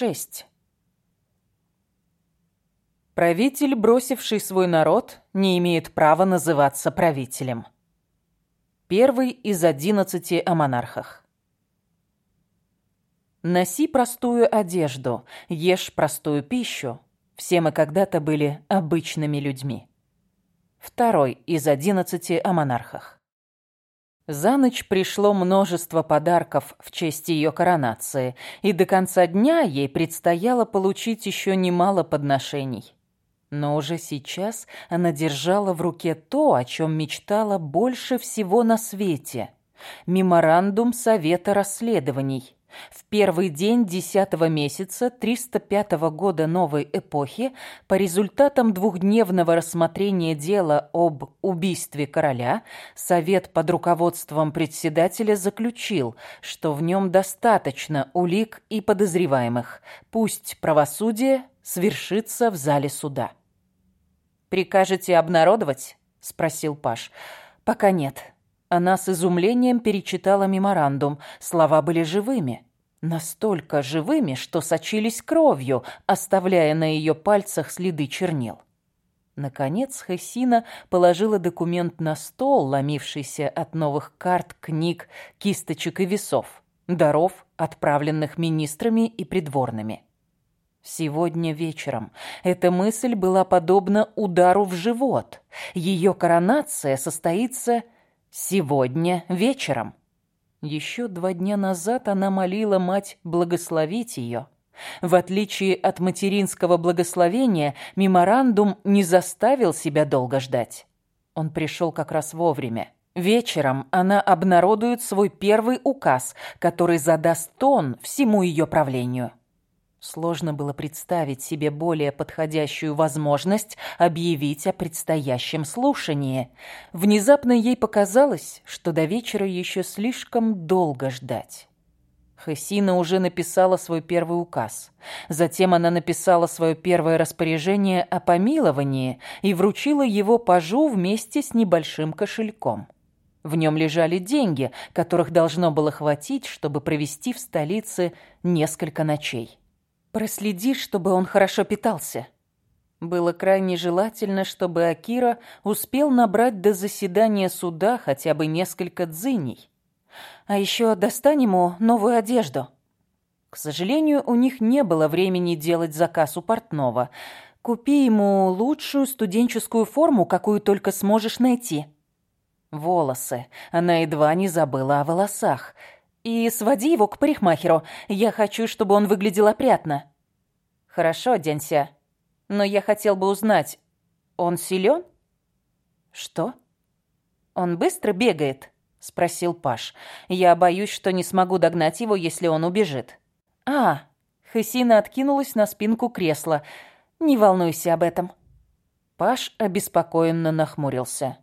6. Правитель, бросивший свой народ, не имеет права называться правителем. Первый из одиннадцати о монархах. Носи простую одежду, ешь простую пищу. Все мы когда-то были обычными людьми. Второй из одиннадцати о монархах. За ночь пришло множество подарков в честь ее коронации, и до конца дня ей предстояло получить еще немало подношений. Но уже сейчас она держала в руке то, о чем мечтала больше всего на свете – меморандум Совета расследований – в первый день десятого месяца 305 года новой эпохи по результатам двухдневного рассмотрения дела об убийстве короля Совет под руководством председателя заключил, что в нем достаточно улик и подозреваемых. Пусть правосудие свершится в зале суда. «Прикажете обнародовать?» – спросил Паш. «Пока нет». Она с изумлением перечитала меморандум. Слова были живыми. Настолько живыми, что сочились кровью, оставляя на ее пальцах следы чернил. Наконец Хессина положила документ на стол, ломившийся от новых карт, книг, кисточек и весов, даров, отправленных министрами и придворными. Сегодня вечером эта мысль была подобна удару в живот. Ее коронация состоится Сегодня вечером. Еще два дня назад она молила мать благословить ее. В отличие от материнского благословения, меморандум не заставил себя долго ждать. Он пришел как раз вовремя. Вечером она обнародует свой первый указ, который задаст тон всему ее правлению. Сложно было представить себе более подходящую возможность объявить о предстоящем слушании. Внезапно ей показалось, что до вечера еще слишком долго ждать. Хасина уже написала свой первый указ. Затем она написала свое первое распоряжение о помиловании и вручила его пажу вместе с небольшим кошельком. В нем лежали деньги, которых должно было хватить, чтобы провести в столице несколько ночей. Проследи, чтобы он хорошо питался. Было крайне желательно, чтобы Акира успел набрать до заседания суда хотя бы несколько дзыней. А еще достань ему новую одежду. К сожалению, у них не было времени делать заказ у портного. Купи ему лучшую студенческую форму, какую только сможешь найти. Волосы. Она едва не забыла о волосах. И своди его к парикмахеру. Я хочу, чтобы он выглядел опрятно. Хорошо, Дянься. Но я хотел бы узнать, он силен? Что? Он быстро бегает? Спросил Паш. Я боюсь, что не смогу догнать его, если он убежит. А, Хасина откинулась на спинку кресла. Не волнуйся об этом. Паш обеспокоенно нахмурился.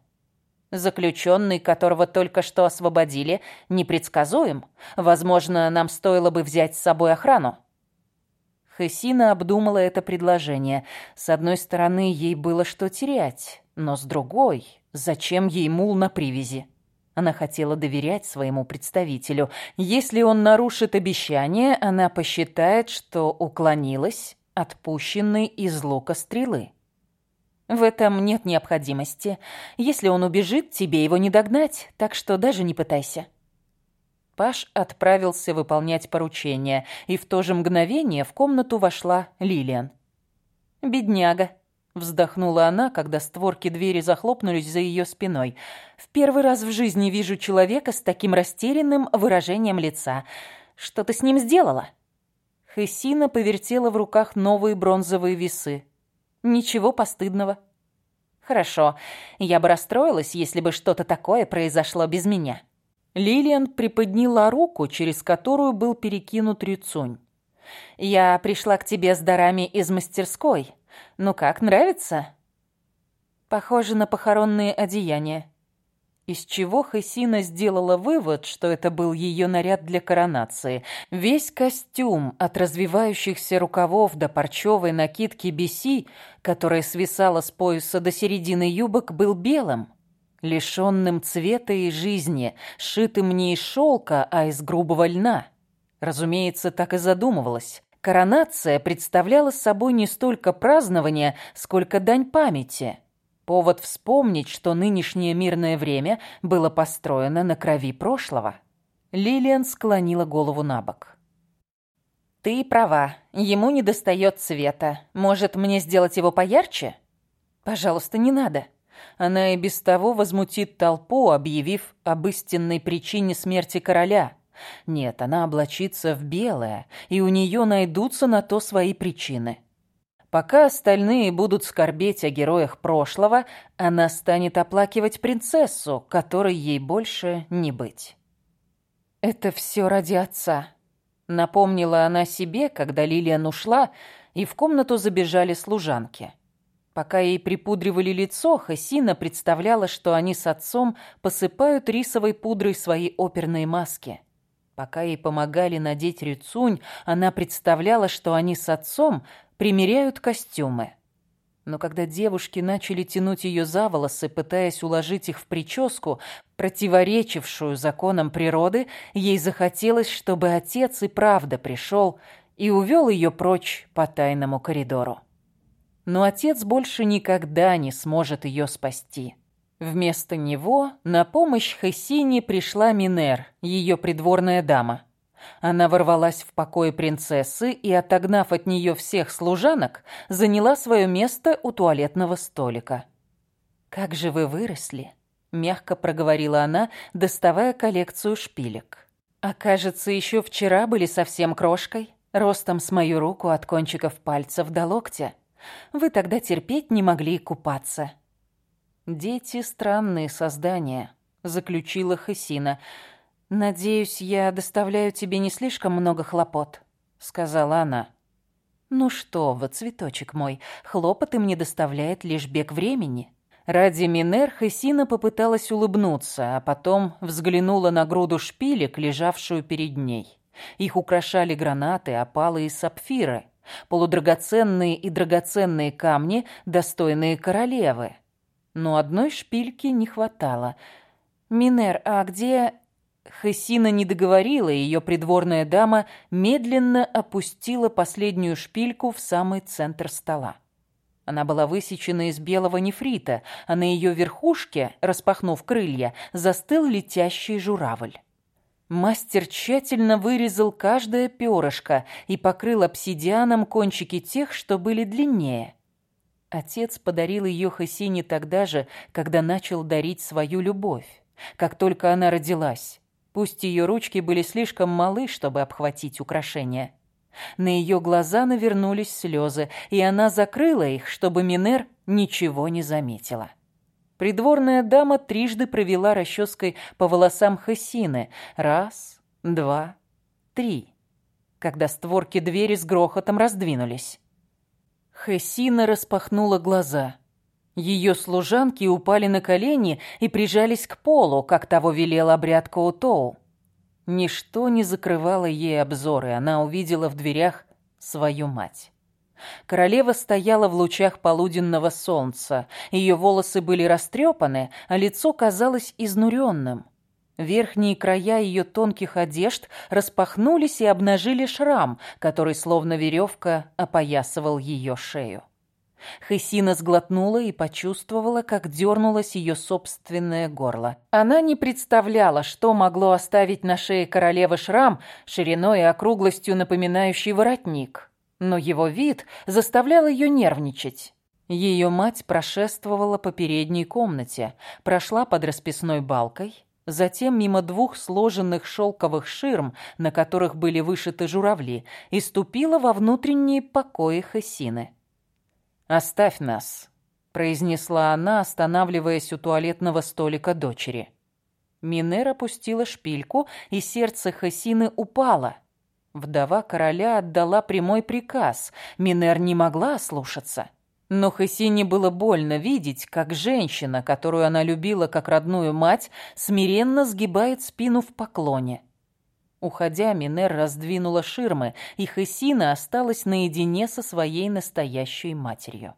Заключенный, которого только что освободили, непредсказуем. Возможно, нам стоило бы взять с собой охрану. Хессина обдумала это предложение. С одной стороны, ей было что терять, но с другой, зачем ей мул на привязи? Она хотела доверять своему представителю. Если он нарушит обещание, она посчитает, что уклонилась от пущенной из лука стрелы. В этом нет необходимости. Если он убежит, тебе его не догнать, так что даже не пытайся. Паш отправился выполнять поручение, и в то же мгновение в комнату вошла Лилиан. «Бедняга», — вздохнула она, когда створки двери захлопнулись за ее спиной. «В первый раз в жизни вижу человека с таким растерянным выражением лица. Что ты с ним сделала?» Хессина повертела в руках новые бронзовые весы. «Ничего постыдного». «Хорошо, я бы расстроилась, если бы что-то такое произошло без меня». Лилиан приподняла руку, через которую был перекинут рюцунь. «Я пришла к тебе с дарами из мастерской. Ну как, нравится?» «Похоже на похоронные одеяния». Из чего Хасина сделала вывод, что это был ее наряд для коронации. Весь костюм, от развивающихся рукавов до парчевой накидки биси, которая свисала с пояса до середины юбок, был белым, лишенным цвета и жизни, сшитым не из шелка, а из грубого льна. Разумеется, так и задумывалась. Коронация представляла собой не столько празднование, сколько дань памяти. Повод вспомнить, что нынешнее мирное время было построено на крови прошлого. Лилиан склонила голову на бок. «Ты права, ему недостает цвета. Может, мне сделать его поярче?» «Пожалуйста, не надо». Она и без того возмутит толпу, объявив об истинной причине смерти короля. Нет, она облачится в белое, и у нее найдутся на то свои причины. Пока остальные будут скорбеть о героях прошлого, она станет оплакивать принцессу, которой ей больше не быть. «Это все ради отца», — напомнила она себе, когда Лилиан ушла, и в комнату забежали служанки. Пока ей припудривали лицо, Хасина представляла, что они с отцом посыпают рисовой пудрой свои оперные маски. Пока ей помогали надеть рюцунь, она представляла, что они с отцом примеряют костюмы. Но когда девушки начали тянуть ее за волосы, пытаясь уложить их в прическу, противоречившую законам природы, ей захотелось, чтобы отец и правда пришел и увел ее прочь по тайному коридору но отец больше никогда не сможет ее спасти. Вместо него на помощь Хессине пришла Минер, ее придворная дама. Она ворвалась в покой принцессы и, отогнав от нее всех служанок, заняла свое место у туалетного столика. «Как же вы выросли!» — мягко проговорила она, доставая коллекцию шпилек. «А кажется, еще вчера были совсем крошкой, ростом с мою руку от кончиков пальцев до локтя». Вы тогда терпеть не могли купаться». «Дети — странные создания», — заключила Хасина. «Надеюсь, я доставляю тебе не слишком много хлопот», — сказала она. «Ну что вы, цветочек мой, хлопоты мне доставляет лишь бег времени». Ради Минер Хесина попыталась улыбнуться, а потом взглянула на груду шпилек, лежавшую перед ней. Их украшали гранаты, опалы и сапфиры полудрагоценные и драгоценные камни, достойные королевы. Но одной шпильки не хватало. «Минер, а где...» Хессина не договорила, и ее придворная дама медленно опустила последнюю шпильку в самый центр стола. Она была высечена из белого нефрита, а на ее верхушке, распахнув крылья, застыл летящий журавль. Мастер тщательно вырезал каждое перышко и покрыл обсидианом кончики тех, что были длиннее. Отец подарил ее Хасине тогда же, когда начал дарить свою любовь, как только она родилась. Пусть ее ручки были слишком малы, чтобы обхватить украшения. На ее глаза навернулись слезы, и она закрыла их, чтобы Минер ничего не заметила. Придворная дама трижды провела расческой по волосам Хасины. Раз, два, три. Когда створки двери с грохотом раздвинулись. Хасина распахнула глаза. Ее служанки упали на колени и прижались к полу, как того велел обряд Коутоу. Ничто не закрывало ей обзоры, она увидела в дверях свою мать. Королева стояла в лучах полуденного солнца. Ее волосы были растрепаны, а лицо казалось изнуренным. Верхние края ее тонких одежд распахнулись и обнажили шрам, который словно веревка опоясывал ее шею. Хесина сглотнула и почувствовала, как дернулось ее собственное горло. Она не представляла, что могло оставить на шее королевы шрам шириной и округлостью напоминающий воротник но его вид заставлял ее нервничать. Ее мать прошествовала по передней комнате, прошла под расписной балкой, затем мимо двух сложенных шелковых ширм, на которых были вышиты журавли, и ступила во внутренние покои Хасины. «Оставь нас», — произнесла она, останавливаясь у туалетного столика дочери. Минер опустила шпильку, и сердце Хасины упало — Вдова короля отдала прямой приказ. Минер не могла ослушаться. Но Хасине было больно видеть, как женщина, которую она любила как родную мать, смиренно сгибает спину в поклоне. Уходя, Минер раздвинула ширмы, и Хасина осталась наедине со своей настоящей матерью.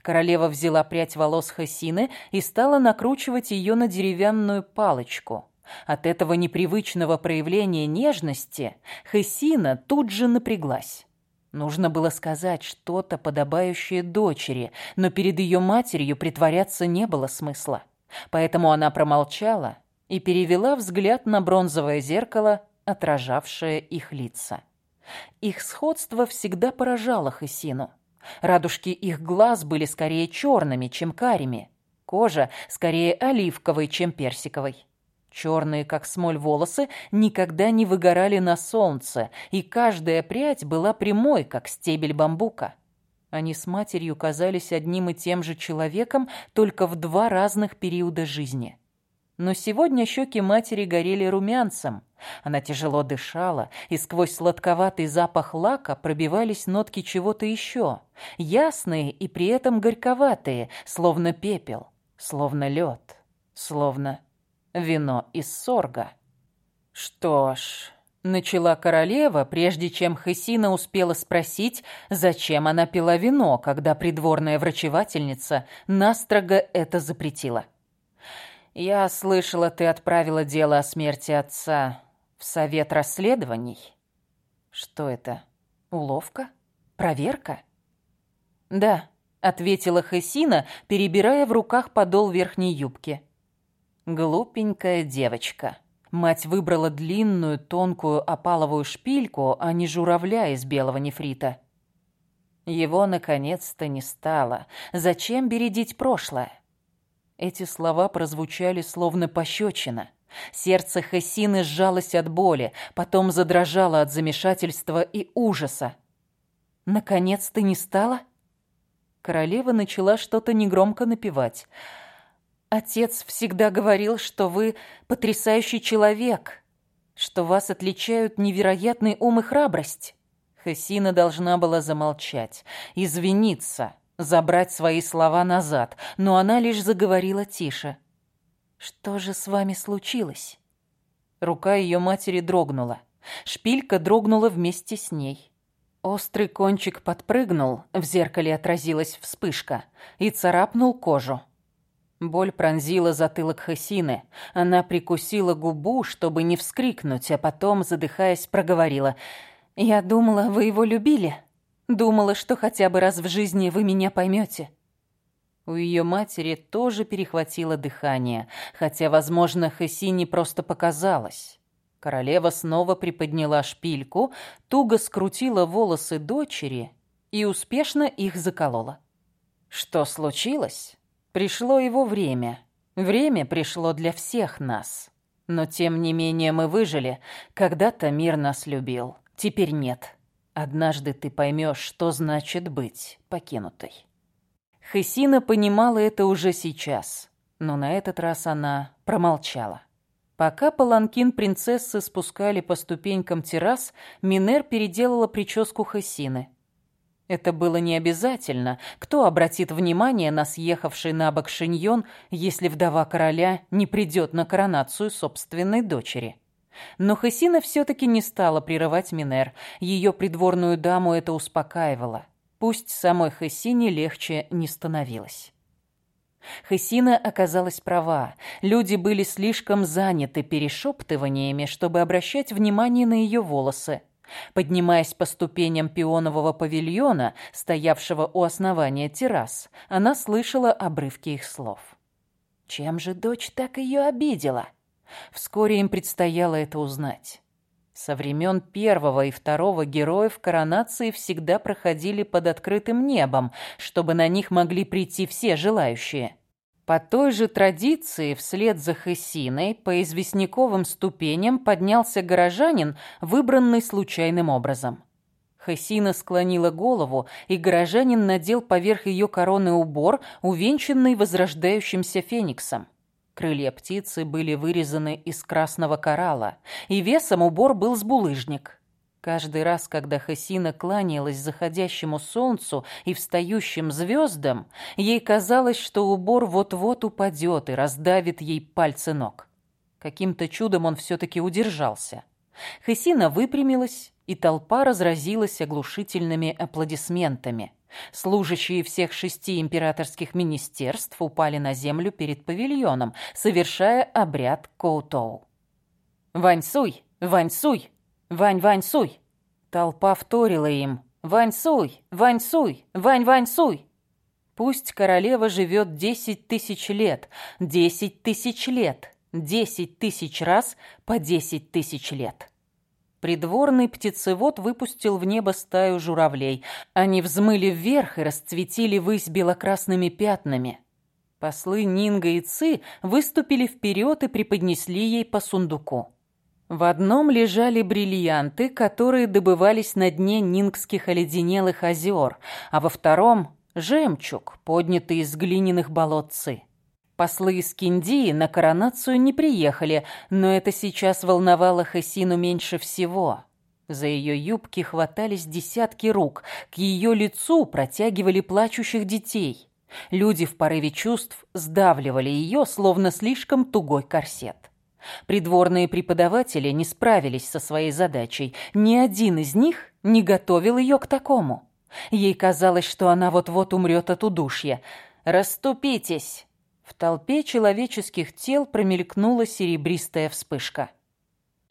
Королева взяла прядь волос Хасины и стала накручивать ее на деревянную палочку – от этого непривычного проявления нежности Хессина тут же напряглась. Нужно было сказать что-то подобающее дочери, но перед ее матерью притворяться не было смысла. Поэтому она промолчала и перевела взгляд на бронзовое зеркало, отражавшее их лица. Их сходство всегда поражало Хысину. Радужки их глаз были скорее черными, чем карими. Кожа скорее оливковой, чем персиковой. Черные, как смоль, волосы никогда не выгорали на солнце, и каждая прядь была прямой, как стебель бамбука. Они с матерью казались одним и тем же человеком, только в два разных периода жизни. Но сегодня щеки матери горели румянцем. Она тяжело дышала, и сквозь сладковатый запах лака пробивались нотки чего-то еще, ясные и при этом горьковатые, словно пепел, словно лед, словно вино из сорга. Что ж, начала королева, прежде чем Хесина успела спросить, зачем она пила вино, когда придворная врачевательница настрого это запретила. «Я слышала, ты отправила дело о смерти отца в совет расследований. Что это? Уловка? Проверка?» «Да», — ответила Хесина, перебирая в руках подол верхней юбки. Глупенькая девочка. Мать выбрала длинную, тонкую опаловую шпильку, а не журавля из белого нефрита. Его наконец-то не стало. Зачем бередить прошлое? Эти слова прозвучали словно пощечина. Сердце Хессины сжалось от боли, потом задрожало от замешательства и ужаса. «Наконец-то не стало?» Королева начала что-то негромко напевать – Отец всегда говорил, что вы потрясающий человек, что вас отличают невероятный ум и храбрость. Хесина должна была замолчать, извиниться, забрать свои слова назад, но она лишь заговорила тише. «Что же с вами случилось?» Рука ее матери дрогнула. Шпилька дрогнула вместе с ней. Острый кончик подпрыгнул, в зеркале отразилась вспышка, и царапнул кожу. Боль пронзила затылок Хасины. Она прикусила губу, чтобы не вскрикнуть, а потом, задыхаясь, проговорила. «Я думала, вы его любили. Думала, что хотя бы раз в жизни вы меня поймете». У ее матери тоже перехватило дыхание, хотя, возможно, Хасине просто показалось. Королева снова приподняла шпильку, туго скрутила волосы дочери и успешно их заколола. «Что случилось?» Пришло его время. Время пришло для всех нас. Но тем не менее мы выжили. Когда-то мир нас любил. Теперь нет. Однажды ты поймешь, что значит быть покинутой. Хесина понимала это уже сейчас, но на этот раз она промолчала. Пока паланкин принцессы спускали по ступенькам террас, Минер переделала прическу Хесины. Это было не обязательно. Кто обратит внимание на съехавший на бок шиньон, если вдова короля не придет на коронацию собственной дочери? Но Хесина все-таки не стала прерывать Минер. Ее придворную даму это успокаивало. Пусть самой Хесине легче не становилось. Хесина оказалась права. Люди были слишком заняты перешептываниями, чтобы обращать внимание на ее волосы. Поднимаясь по ступеням пионового павильона, стоявшего у основания террас, она слышала обрывки их слов. Чем же дочь так ее обидела? Вскоре им предстояло это узнать. Со времен первого и второго героев коронации всегда проходили под открытым небом, чтобы на них могли прийти все желающие – по той же традиции, вслед за Хессиной, по известняковым ступеням поднялся горожанин, выбранный случайным образом. Хессина склонила голову, и горожанин надел поверх ее короны убор, увенчанный возрождающимся фениксом. Крылья птицы были вырезаны из красного коралла, и весом убор был с булыжник. Каждый раз, когда Хасина кланялась заходящему солнцу и встающим звездам, ей казалось, что убор вот-вот упадет и раздавит ей пальцы ног. Каким-то чудом он все-таки удержался. Хасина выпрямилась, и толпа разразилась оглушительными аплодисментами. Служащие всех шести императорских министерств упали на землю перед павильоном, совершая обряд Коутоу. «Ваньсуй! Ваньсуй!» «Вань, Вань, суй!» Толпа вторила им. Вань-суй! Вань-суй! Вань-вань-суй!» Пусть королева живет десять тысяч лет, десять тысяч лет, десять тысяч раз по десять тысяч лет. Придворный птицевод выпустил в небо стаю журавлей. Они взмыли вверх и расцветили высь белокрасными пятнами. Послы Нинга и Ци выступили вперед и преподнесли ей по сундуку. В одном лежали бриллианты, которые добывались на дне нингских оледенелых озер, а во втором – жемчуг, поднятый из глиняных болот Ци. Послы из Киндии на коронацию не приехали, но это сейчас волновало Хасину меньше всего. За ее юбки хватались десятки рук, к ее лицу протягивали плачущих детей. Люди в порыве чувств сдавливали ее, словно слишком тугой корсет. Придворные преподаватели не справились со своей задачей. Ни один из них не готовил ее к такому. Ей казалось, что она вот-вот умрет от удушья. «Раступитесь!» В толпе человеческих тел промелькнула серебристая вспышка.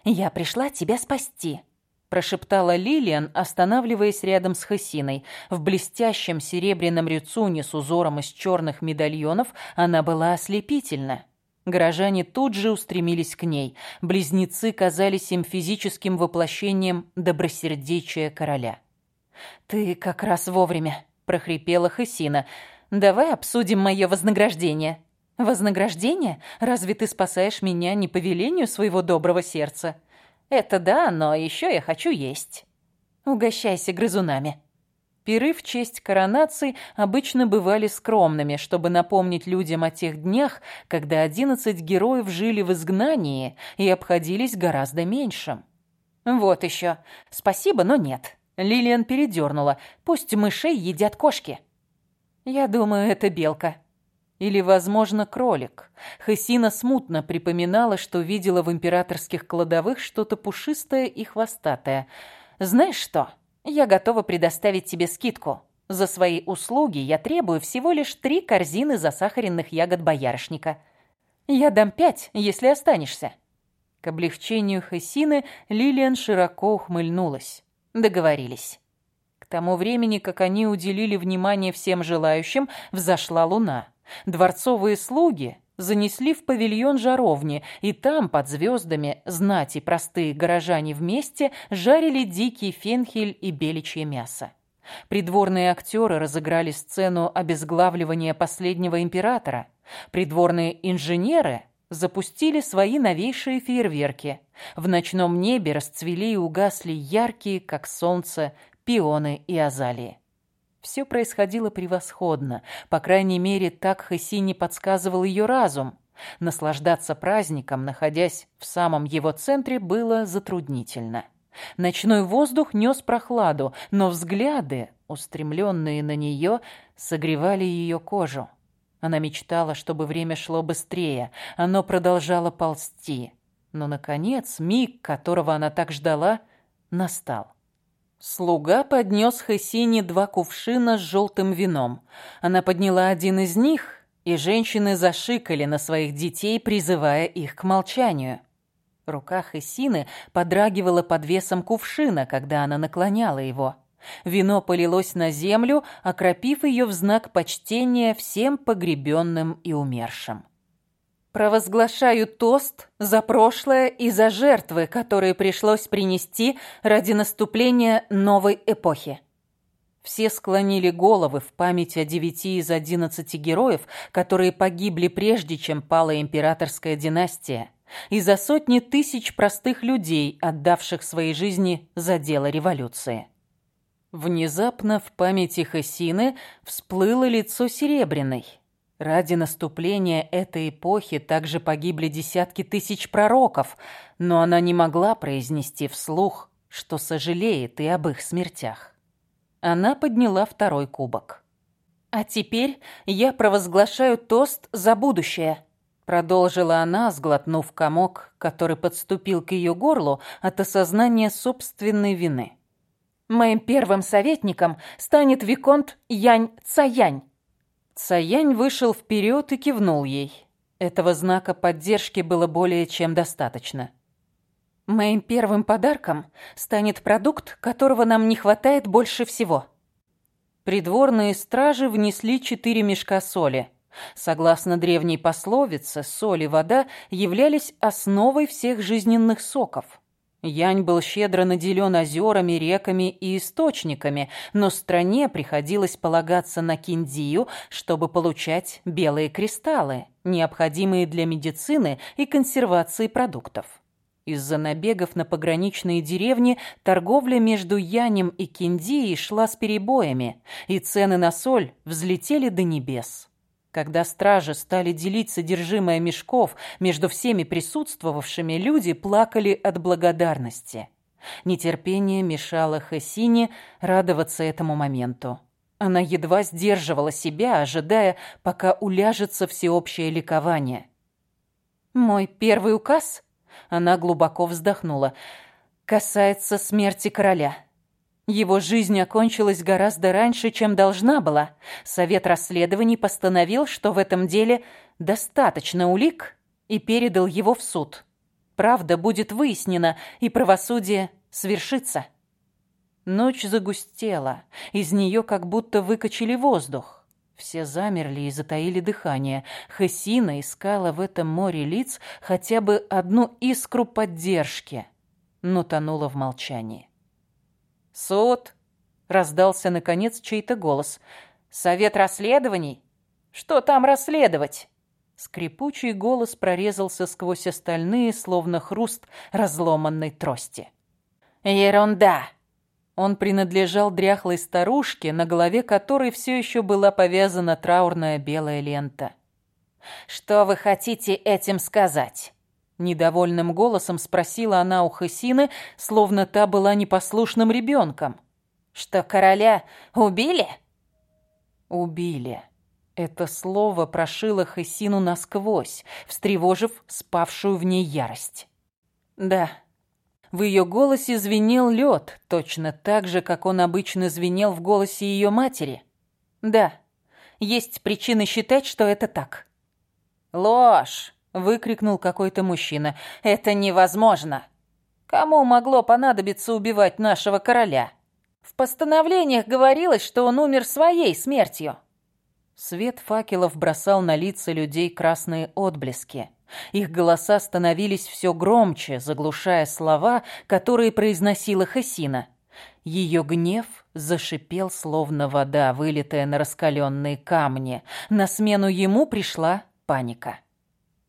«Я пришла тебя спасти», – прошептала Лилиан, останавливаясь рядом с Хасиной. В блестящем серебряном рюцуне с узором из черных медальонов она была ослепительна. Горожане тут же устремились к ней. Близнецы казались им физическим воплощением добросердечия короля. «Ты как раз вовремя», – прохрипела Хасина. Давай обсудим мое вознаграждение. Вознаграждение? Разве ты спасаешь меня не по велению своего доброго сердца? Это да, но еще я хочу есть. Угощайся грызунами. Пиры в честь коронации обычно бывали скромными, чтобы напомнить людям о тех днях, когда одиннадцать героев жили в изгнании и обходились гораздо меньшим. Вот еще. Спасибо, но нет. Лилиан передернула. Пусть мышей едят кошки. Я думаю, это белка. Или, возможно, кролик. Хасина смутно припоминала, что видела в императорских кладовых что-то пушистое и хвостатое. «Знаешь что? Я готова предоставить тебе скидку. За свои услуги я требую всего лишь три корзины засахаренных ягод боярышника. Я дам пять, если останешься». К облегчению Хасины Лилиан широко ухмыльнулась. Договорились тому времени, как они уделили внимание всем желающим, взошла луна. Дворцовые слуги занесли в павильон жаровни, и там, под звездами, знать и простые горожане вместе жарили дикий фенхель и беличье мясо. Придворные актеры разыграли сцену обезглавливания последнего императора. Придворные инженеры запустили свои новейшие фейерверки. В ночном небе расцвели и угасли яркие, как солнце, пионы и азалии. Все происходило превосходно, по крайней мере, так Хасини подсказывал ее разум. Наслаждаться праздником, находясь в самом его центре, было затруднительно. Ночной воздух нес прохладу, но взгляды, устремленные на нее, согревали ее кожу. Она мечтала, чтобы время шло быстрее, оно продолжало ползти. Но, наконец, миг, которого она так ждала, настал. Слуга поднес Хесине два кувшина с желтым вином. Она подняла один из них, и женщины зашикали на своих детей, призывая их к молчанию. Рука Хесины подрагивала под весом кувшина, когда она наклоняла его. Вино полилось на землю, окропив ее в знак почтения всем погребенным и умершим. Провозглашаю тост за прошлое и за жертвы, которые пришлось принести ради наступления новой эпохи. Все склонили головы в память о девяти из одиннадцати героев, которые погибли прежде, чем пала императорская династия, и за сотни тысяч простых людей, отдавших свои жизни за дело революции. Внезапно в памяти Хасины всплыло лицо Серебряной – Ради наступления этой эпохи также погибли десятки тысяч пророков, но она не могла произнести вслух, что сожалеет и об их смертях. Она подняла второй кубок. «А теперь я провозглашаю тост за будущее», Продолжила она, сглотнув комок, который подступил к ее горлу от осознания собственной вины. «Моим первым советником станет Виконт Янь Цаянь, Цаянь вышел вперед и кивнул ей. Этого знака поддержки было более чем достаточно. Моим первым подарком станет продукт, которого нам не хватает больше всего. Придворные стражи внесли четыре мешка соли. Согласно древней пословице, соль и вода являлись основой всех жизненных соков. Янь был щедро наделен озерами, реками и источниками, но стране приходилось полагаться на киндию, чтобы получать белые кристаллы, необходимые для медицины и консервации продуктов. Из-за набегов на пограничные деревни торговля между Янем и Киндией шла с перебоями, и цены на соль взлетели до небес. Когда стражи стали делить содержимое мешков между всеми присутствовавшими, люди плакали от благодарности. Нетерпение мешало Хасине радоваться этому моменту. Она едва сдерживала себя, ожидая, пока уляжется всеобщее ликование. «Мой первый указ?» Она глубоко вздохнула. «Касается смерти короля. Его жизнь окончилась гораздо раньше, чем должна была. Совет расследований постановил, что в этом деле достаточно улик, и передал его в суд. Правда будет выяснена, и правосудие свершится». Ночь загустела, из нее как будто выкачали воздух. Все замерли и затаили дыхание. Хасина искала в этом море лиц хотя бы одну искру поддержки, но тонула в молчании. «Суд!» — раздался, наконец, чей-то голос. «Совет расследований? Что там расследовать?» Скрипучий голос прорезался сквозь остальные, словно хруст разломанной трости. «Ерунда!» Он принадлежал дряхлой старушке, на голове которой все еще была повязана траурная белая лента. «Что вы хотите этим сказать?» Недовольным голосом спросила она у Хасины, словно та была непослушным ребенком. «Что короля убили?» «Убили». Это слово прошило Хасину насквозь, встревожив спавшую в ней ярость. «Да, в ее голосе звенел лед, точно так же, как он обычно звенел в голосе ее матери. Да, есть причины считать, что это так. «Ложь!» — выкрикнул какой-то мужчина. «Это невозможно! Кому могло понадобиться убивать нашего короля? В постановлениях говорилось, что он умер своей смертью». Свет факелов бросал на лица людей красные отблески. Их голоса становились все громче, заглушая слова, которые произносила Хасина. Ее гнев зашипел, словно вода, вылитая на раскаленные камни. На смену ему пришла паника.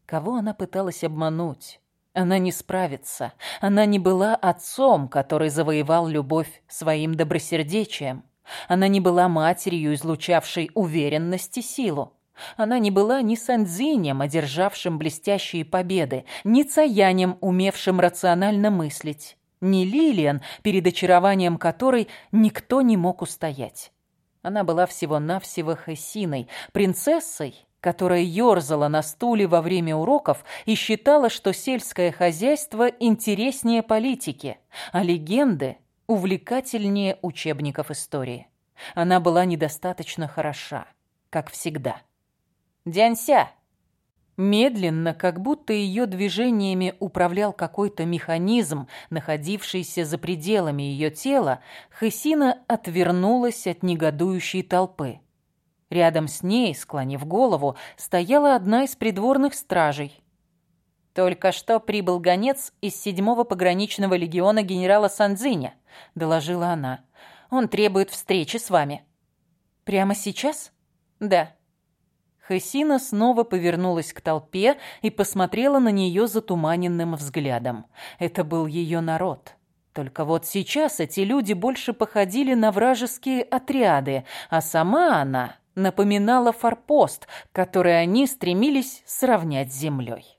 Кого она пыталась обмануть? Она не справится. Она не была отцом, который завоевал любовь своим добросердечием. Она не была матерью, излучавшей уверенность и силу. Она не была ни Сандзинем, одержавшим блестящие победы, ни Цаянем, умевшим рационально мыслить, ни Лилиан, перед очарованием которой никто не мог устоять. Она была всего-навсего Хессиной, принцессой, которая ерзала на стуле во время уроков и считала, что сельское хозяйство интереснее политики, а легенды увлекательнее учебников истории. Она была недостаточно хороша, как всегда. Дянься!» Медленно, как будто ее движениями управлял какой-то механизм, находившийся за пределами ее тела, Хысина отвернулась от негодующей толпы. Рядом с ней, склонив голову, стояла одна из придворных стражей. «Только что прибыл гонец из седьмого пограничного легиона генерала Сандзиня», — доложила она. «Он требует встречи с вами». «Прямо сейчас?» «Да». Хасина снова повернулась к толпе и посмотрела на нее затуманенным взглядом. Это был ее народ. Только вот сейчас эти люди больше походили на вражеские отряды, а сама она напоминала форпост, который они стремились сравнять с землей.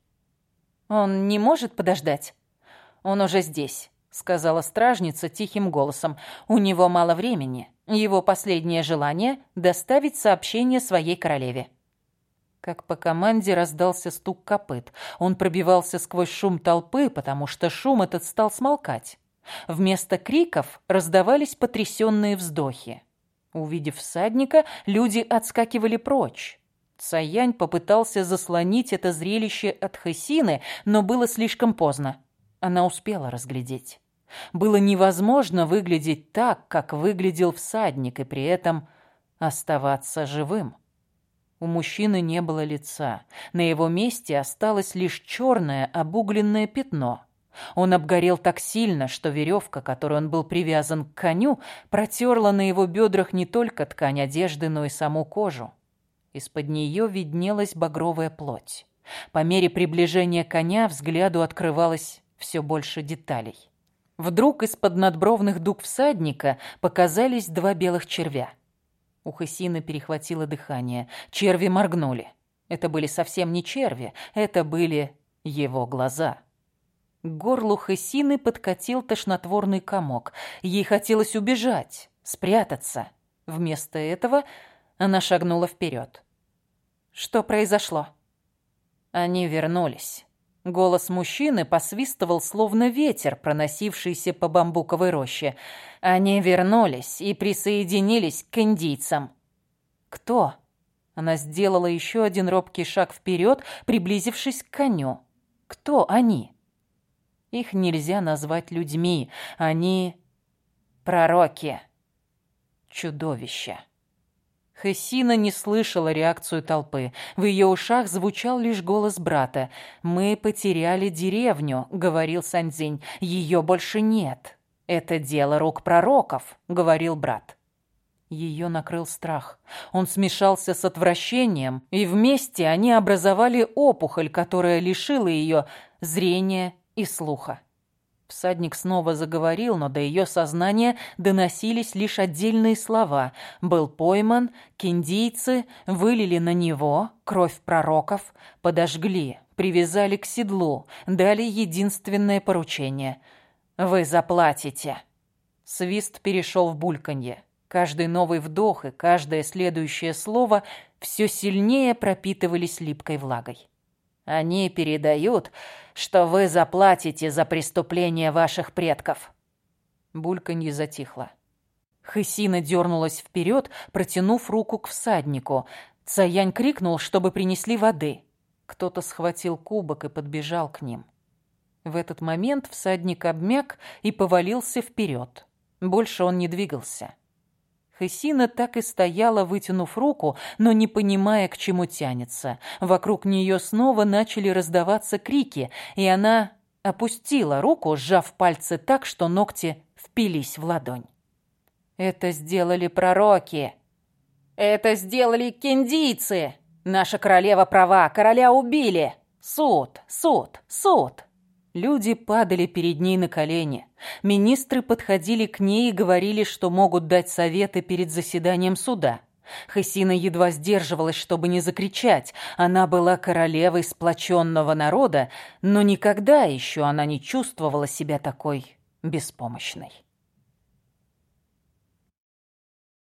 «Он не может подождать? Он уже здесь», — сказала стражница тихим голосом. «У него мало времени. Его последнее желание — доставить сообщение своей королеве». Как по команде раздался стук копыт. Он пробивался сквозь шум толпы, потому что шум этот стал смолкать. Вместо криков раздавались потрясенные вздохи. Увидев всадника, люди отскакивали прочь. Цаянь попытался заслонить это зрелище от Хесины, но было слишком поздно. она успела разглядеть. Было невозможно выглядеть так, как выглядел всадник, и при этом оставаться живым. У мужчины не было лица. На его месте осталось лишь черное обугленное пятно. Он обгорел так сильно, что веревка, которой он был привязан к коню, протерла на его бедрах не только ткань одежды, но и саму кожу. Из-под нее виднелась багровая плоть. По мере приближения коня взгляду открывалось все больше деталей. Вдруг из-под надбровных дуг всадника показались два белых червя. У Хасины перехватило дыхание. Черви моргнули. Это были совсем не черви, это были его глаза. К горлу Хасины подкатил тошнотворный комок. Ей хотелось убежать, спрятаться. Вместо этого она шагнула вперед. Что произошло? Они вернулись. Голос мужчины посвистывал, словно ветер, проносившийся по бамбуковой роще. Они вернулись и присоединились к индийцам. «Кто?» Она сделала еще один робкий шаг вперед, приблизившись к коню. «Кто они?» Их нельзя назвать людьми. Они пророки. Чудовища. Хессина не слышала реакцию толпы. В ее ушах звучал лишь голос брата. «Мы потеряли деревню», — говорил Санзинь. «Ее больше нет». «Это дело рук пророков», — говорил брат. Ее накрыл страх. Он смешался с отвращением, и вместе они образовали опухоль, которая лишила ее зрения и слуха. Всадник снова заговорил, но до ее сознания доносились лишь отдельные слова. Был пойман, киндийцы вылили на него кровь пророков, подожгли, привязали к седлу, дали единственное поручение. «Вы заплатите». Свист перешел в бульканье. Каждый новый вдох и каждое следующее слово все сильнее пропитывались липкой влагой. Они передают, что вы заплатите за преступления ваших предков». Бульканье затихло. Хысина дернулась вперед, протянув руку к всаднику. Цаянь крикнул, чтобы принесли воды. Кто-то схватил кубок и подбежал к ним. В этот момент всадник обмяк и повалился вперед. Больше он не двигался. Хесина так и стояла, вытянув руку, но не понимая, к чему тянется. Вокруг нее снова начали раздаваться крики, и она опустила руку, сжав пальцы так, что ногти впились в ладонь. «Это сделали пророки!» «Это сделали кендийцы! Наша королева права, короля убили! Суд, суд, суд!» Люди падали перед ней на колени. Министры подходили к ней и говорили, что могут дать советы перед заседанием суда. Хасина едва сдерживалась, чтобы не закричать. Она была королевой сплоченного народа, но никогда еще она не чувствовала себя такой беспомощной.